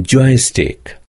joystick.